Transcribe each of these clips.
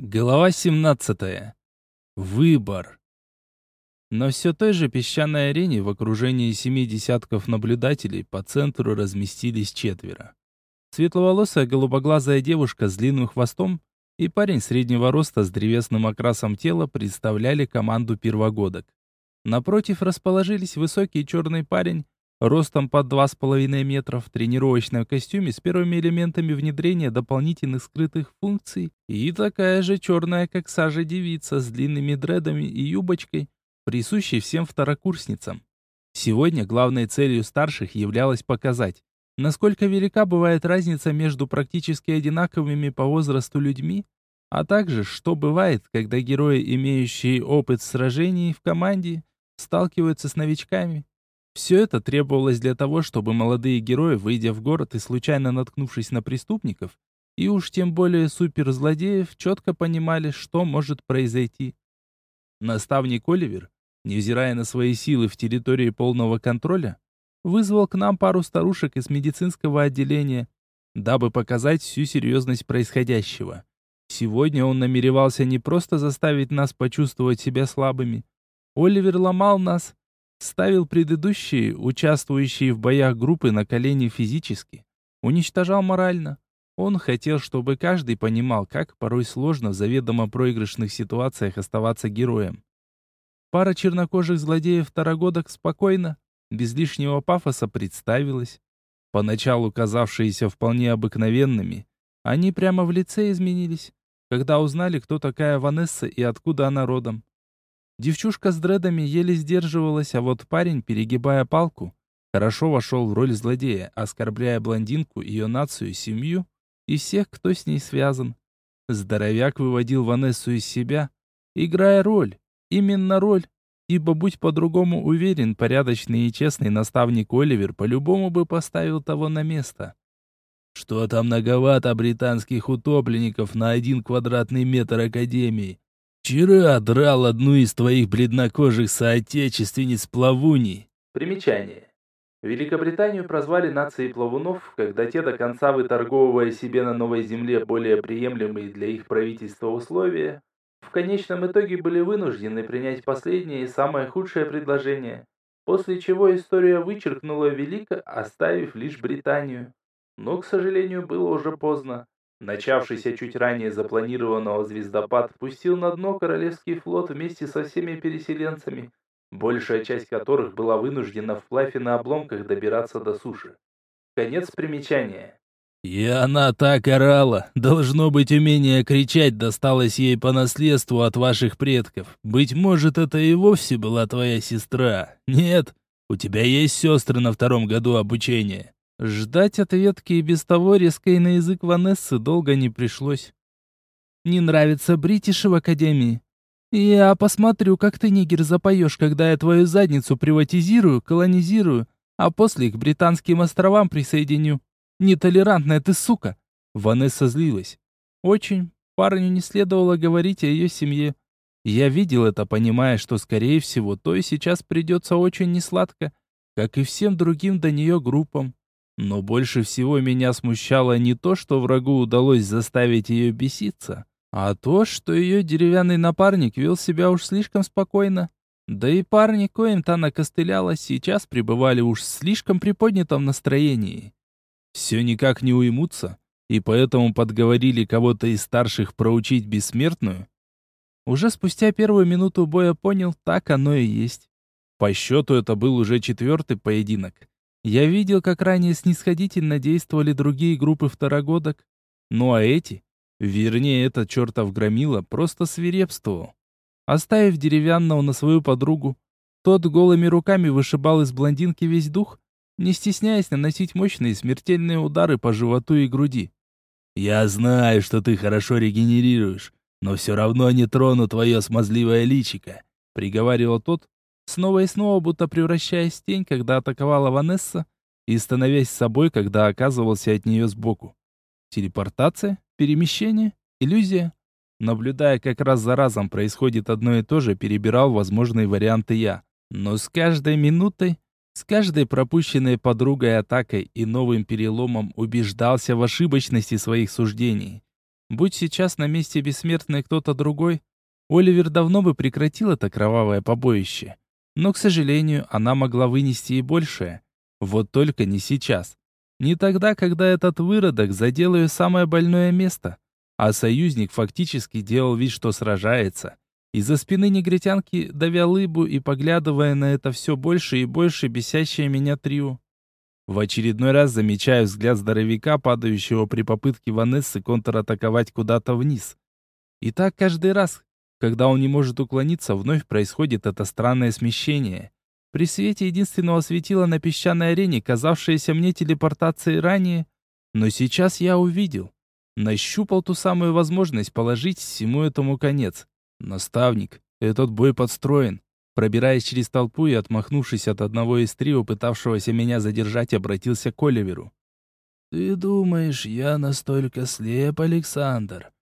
Глава 17. Выбор. На все той же песчаной арене в окружении семи десятков наблюдателей по центру разместились четверо. Светловолосая голубоглазая девушка с длинным хвостом и парень среднего роста с древесным окрасом тела представляли команду первогодок. Напротив расположились высокий черный парень ростом под 2,5 метра в тренировочном костюме с первыми элементами внедрения дополнительных скрытых функций и такая же черная, как сажа девица с длинными дредами и юбочкой, присущей всем второкурсницам. Сегодня главной целью старших являлось показать, насколько велика бывает разница между практически одинаковыми по возрасту людьми, а также, что бывает, когда герои, имеющие опыт сражений в команде, сталкиваются с новичками, все это требовалось для того, чтобы молодые герои, выйдя в город и случайно наткнувшись на преступников, и уж тем более суперзлодеев, четко понимали, что может произойти. Наставник Оливер, невзирая на свои силы в территории полного контроля, вызвал к нам пару старушек из медицинского отделения, дабы показать всю серьезность происходящего. Сегодня он намеревался не просто заставить нас почувствовать себя слабыми. Оливер ломал нас, ставил предыдущие, участвующие в боях группы на колени физически, уничтожал морально. Он хотел, чтобы каждый понимал, как порой сложно в заведомо проигрышных ситуациях оставаться героем. Пара чернокожих злодеев-второгодок спокойно, без лишнего пафоса представилась. Поначалу казавшиеся вполне обыкновенными, они прямо в лице изменились, когда узнали, кто такая Ванесса и откуда она родом. Девчушка с дредами еле сдерживалась, а вот парень, перегибая палку, хорошо вошел в роль злодея, оскорбляя блондинку, ее нацию, семью и всех, кто с ней связан. Здоровяк выводил Ванессу из себя, играя роль, именно роль, ибо будь по-другому уверен, порядочный и честный наставник Оливер по-любому бы поставил того на место. Что там многовато британских утопленников на один квадратный метр Академии? Вчера драл одну из твоих бледнокожих соотечественниц плавуней. Примечание. Великобританию прозвали нацией плавунов, когда те до конца выторговывая себе на новой земле более приемлемые для их правительства условия, в конечном итоге были вынуждены принять последнее и самое худшее предложение, после чего история вычеркнула Велико, оставив лишь Британию. Но, к сожалению, было уже поздно. Начавшийся чуть ранее запланированного звездопад пустил на дно Королевский флот вместе со всеми переселенцами, большая часть которых была вынуждена вплавь и на обломках добираться до суши. Конец примечания. И она так орала. Должно быть, умение кричать досталось ей по наследству от ваших предков. Быть может, это и вовсе была твоя сестра. Нет, у тебя есть сестры на втором году обучения. Ждать ответки и без того резкой на язык Ванессы долго не пришлось. «Не нравится бритиш в академии? Я посмотрю, как ты, нигер, запоешь, когда я твою задницу приватизирую, колонизирую, а после к британским островам присоединю. Нетолерантная ты сука!» Ванесса злилась. Очень. Парню не следовало говорить о ее семье. Я видел это, понимая, что, скорее всего, то и сейчас придется очень несладко, как и всем другим до нее группам. Но больше всего меня смущало не то, что врагу удалось заставить ее беситься, а то, что ее деревянный напарник вел себя уж слишком спокойно. Да и парни, коим та накостыляла, сейчас пребывали уж в слишком приподнятом настроении. Все никак не уймутся, и поэтому подговорили кого-то из старших проучить бессмертную. Уже спустя первую минуту боя понял, так оно и есть. По счету это был уже четвертый поединок. Я видел, как ранее снисходительно действовали другие группы второгодок. Ну а эти, вернее этот чертов громила, просто свирепствовал. Оставив деревянного на свою подругу, тот голыми руками вышибал из блондинки весь дух, не стесняясь наносить мощные смертельные удары по животу и груди. «Я знаю, что ты хорошо регенерируешь, но все равно не трону твое смазливое личико», — приговаривал тот, снова и снова будто превращаясь в тень, когда атаковала Ванесса, и становясь собой, когда оказывался от нее сбоку. Телепортация, перемещение, иллюзия. Наблюдая, как раз за разом происходит одно и то же, перебирал возможные варианты я. Но с каждой минутой, с каждой пропущенной подругой атакой и новым переломом убеждался в ошибочности своих суждений. Будь сейчас на месте бессмертной кто-то другой, Оливер давно бы прекратил это кровавое побоище. Но, к сожалению, она могла вынести и большее. Вот только не сейчас. Не тогда, когда этот выродок задел ее самое больное место. А союзник фактически делал вид, что сражается. Из-за спины негритянки, давя лыбу и поглядывая на это все больше и больше бесящее меня трио. В очередной раз замечаю взгляд здоровяка, падающего при попытке Ванессы контратаковать куда-то вниз. И так каждый раз, когда он не может уклониться, вновь происходит это странное смещение. При свете единственного светила на песчаной арене, казавшееся мне телепортацией ранее, но сейчас я увидел. Нащупал ту самую возможность положить всему этому конец. Наставник, этот бой подстроен. Пробираясь через толпу и отмахнувшись от одного из трио, пытавшегося меня задержать, обратился к Оливеру. «Ты думаешь, я настолько слеп, Александр?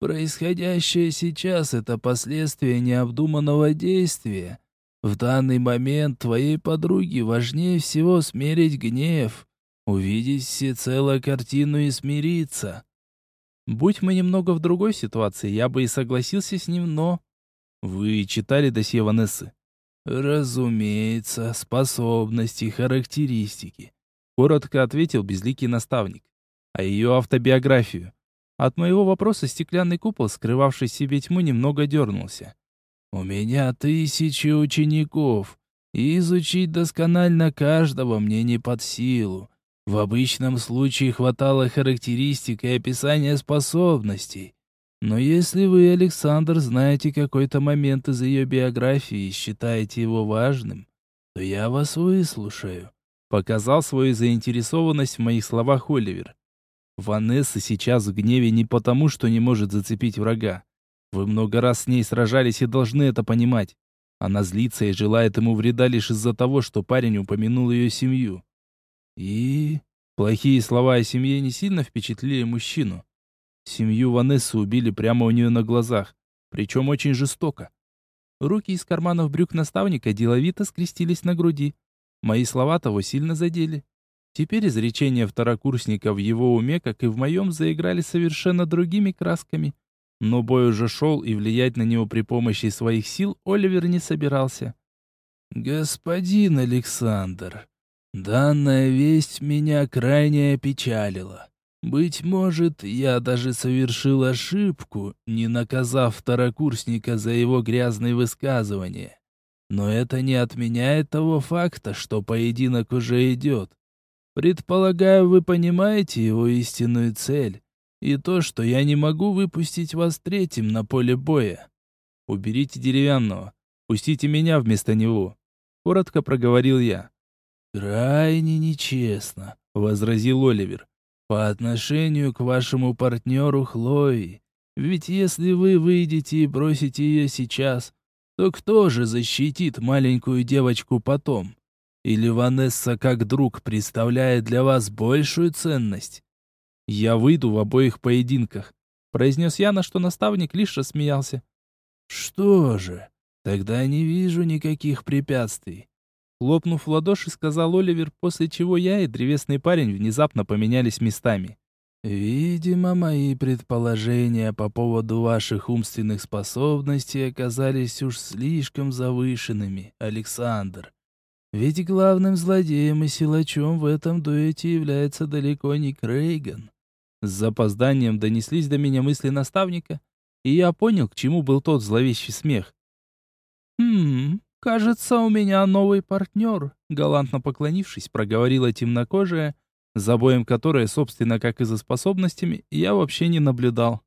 Происходящее сейчас — это последствия необдуманного действия. В данный момент твоей подруге важнее всего смерить гнев, увидеть всецело картину и смириться». Будь мы немного в другой ситуации, я бы и согласился с ним, но... Вы читали досье Ванессы? «Разумеется, способности, характеристики», — коротко ответил безликий наставник. «А ее автобиографию?» От моего вопроса стеклянный купол, скрывавший себе тьму, немного дернулся. «У меня тысячи учеников, и изучить досконально каждого мне не под силу. В обычном случае хватало характеристик и описания способностей. Но если вы, Александр, знаете какой-то момент из ее биографии и считаете его важным, то я вас выслушаю. Показал свою заинтересованность в моих словах Оливер. Ванесса сейчас в гневе не потому, что не может зацепить врага. Вы много раз с ней сражались и должны это понимать. Она злится и желает ему вреда лишь из-за того, что парень упомянул ее семью. И... Плохие слова о семье не сильно впечатлили мужчину. Семью Ванессы убили прямо у нее на глазах, причем очень жестоко. Руки из карманов брюк наставника деловито скрестились на груди. Мои слова того сильно задели. Теперь изречения второкурсника в его уме, как и в моем, заиграли совершенно другими красками. Но бой уже шел, и влиять на него при помощи своих сил Оливер не собирался. «Господин Александр, данная весть меня крайне опечалила. Быть может, я даже совершил ошибку, не наказав второкурсника за его грязные высказывания. Но это не отменяет того факта, что поединок уже идет. Предполагаю, вы понимаете его истинную цель и то, что я не могу выпустить вас третьим на поле боя. Уберите деревянного, пустите меня вместо него, коротко проговорил я. Крайне нечестно, возразил Оливер по отношению к вашему партнеру Хлои. Ведь если вы выйдете и бросите ее сейчас, то кто же защитит маленькую девочку потом? Или Ванесса как друг представляет для вас большую ценность? Я выйду в обоих поединках, произнес я, на что наставник лишь рассмеялся. Что же, тогда не вижу никаких препятствий. Хлопнув в ладоши, сказал Оливер, после чего я и древесный парень внезапно поменялись местами. «Видимо, мои предположения по поводу ваших умственных способностей оказались уж слишком завышенными, Александр. Ведь главным злодеем и силачом в этом дуэте является далеко не Крейган». С запозданием донеслись до меня мысли наставника, и я понял, к чему был тот зловещий смех. «Хм, «Кажется, у меня новый партнер», — галантно поклонившись, проговорила темнокожая, за боем которой, собственно, как и за способностями, я вообще не наблюдал.